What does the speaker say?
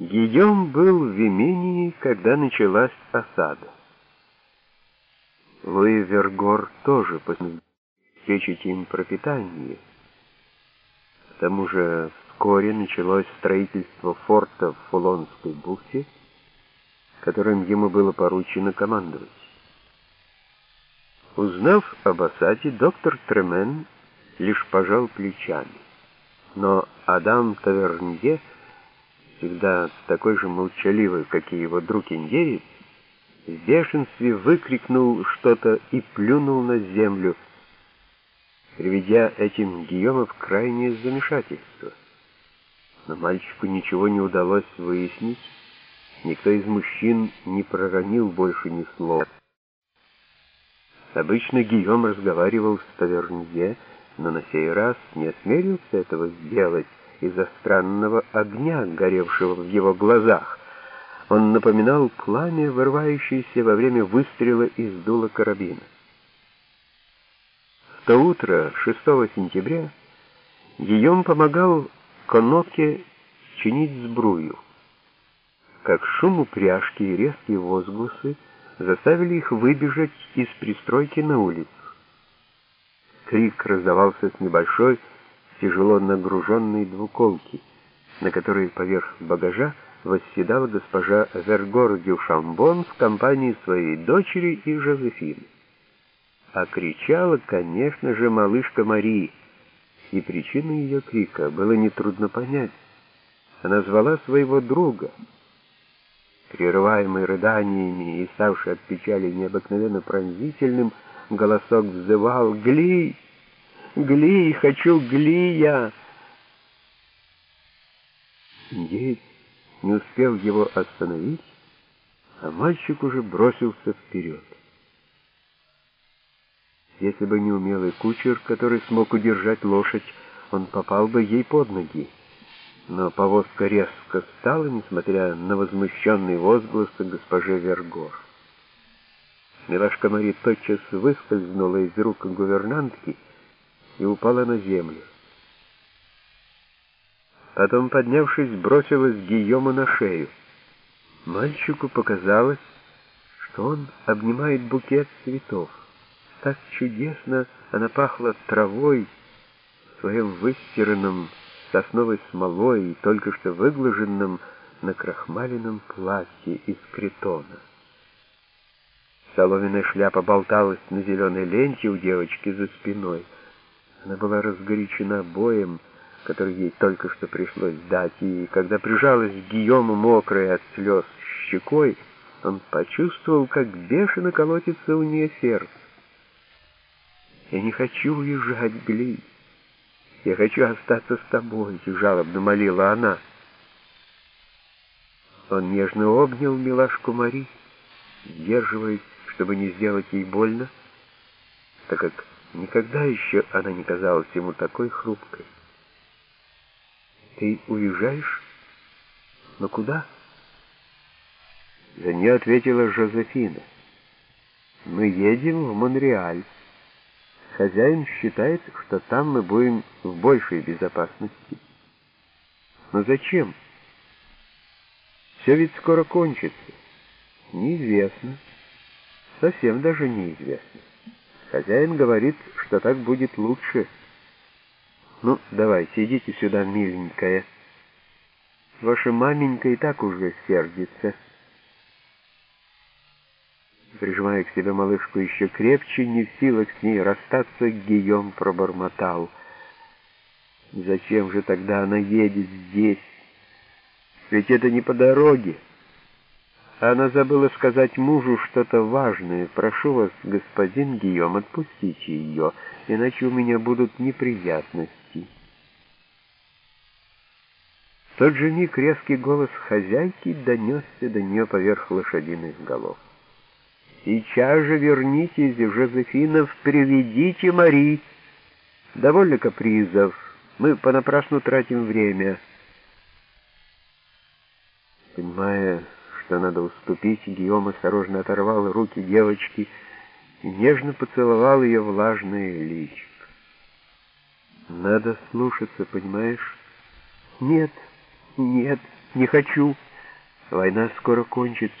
Гийом был в имении, когда началась осада. Луи Вергор тоже обеспечить им пропитание. К тому же вскоре началось строительство форта в Фулонской бухте, которым ему было поручено командовать. Узнав об осаде, доктор Тремен лишь пожал плечами. Но Адам Тавернье, всегда такой же молчаливый, как и его друг-индеец, в бешенстве выкрикнул что-то и плюнул на землю, приведя этим Гийома в крайнее замешательство. Но мальчику ничего не удалось выяснить, никто из мужчин не проронил больше ни слова. Обычно Гийом разговаривал с Тавернье, но на сей раз не осмелился этого сделать из-за странного огня, горевшего в его глазах. Он напоминал пламя, вырывающееся во время выстрела из дула карабина. В то утро, 6 сентября, Гийом помогал Коноке чинить сбрую. Как шум упряжки и резкие возгласы заставили их выбежать из пристройки на улицу. Крик раздавался с небольшой, тяжело нагруженной двуколки, на которой поверх багажа восседала госпожа Вергор Дюшамбон в компании своей дочери и Жозефины. А кричала, конечно же, малышка Марии, и причину ее крика было нетрудно понять. Она звала своего друга. Прерываемый рыданиями и ставший от печали необыкновенно пронзительным, голосок взывал «Гли! Гли! Хочу Глия!» Индеец не успел его остановить, а мальчик уже бросился вперед. Если бы не умелый кучер, который смог удержать лошадь, он попал бы ей под ноги. Но повозка резко встала, несмотря на возмущенные возгласы госпожи Вергор. Милашка Мари тотчас выскользнула из рук гувернантки и упала на землю. Потом, поднявшись, бросилась Гийому на шею. Мальчику показалось, что он обнимает букет цветов. Так чудесно она пахла травой в своем выстиранном сосновой смолой и только что выглаженном на крахмаленном платье из критона. Соломенная шляпа болталась на зеленой ленте у девочки за спиной. Она была разгорячена боем, который ей только что пришлось дать, и когда прижалась к Гийому мокрой от слез щекой, он почувствовал, как бешено колотится у нее сердце. «Я не хочу уезжать, Гли. Я хочу остаться с тобой», — жалобно молила она. Он нежно обнял милашку Мари, сдерживаясь, чтобы не сделать ей больно, так как никогда еще она не казалась ему такой хрупкой. «Ты уезжаешь? Но куда?» За нее ответила Жозефина. «Мы едем в Монреаль». Хозяин считает, что там мы будем в большей безопасности. Но зачем? Все ведь скоро кончится. Неизвестно. Совсем даже неизвестно. Хозяин говорит, что так будет лучше. Ну, давайте, идите сюда, миленькая. Ваша маменька и так уже сердится прижимая к себе малышку еще крепче, не в силах с ней расстаться, Гийом пробормотал. «Зачем же тогда она едет здесь? Ведь это не по дороге». Она забыла сказать мужу что-то важное. «Прошу вас, господин Гийом, отпустите ее, иначе у меня будут неприятности». В тот же миг резкий голос хозяйки донесся до нее поверх лошадиных голов. Сейчас же вернитесь, Жозефинов, приведите Мари. Довольно капризов. Мы понапрасну тратим время. Понимая, что надо уступить, Гийом осторожно оторвал руки девочки и нежно поцеловал ее влажное личико. Надо слушаться, понимаешь? Нет, нет, не хочу. Война скоро кончится.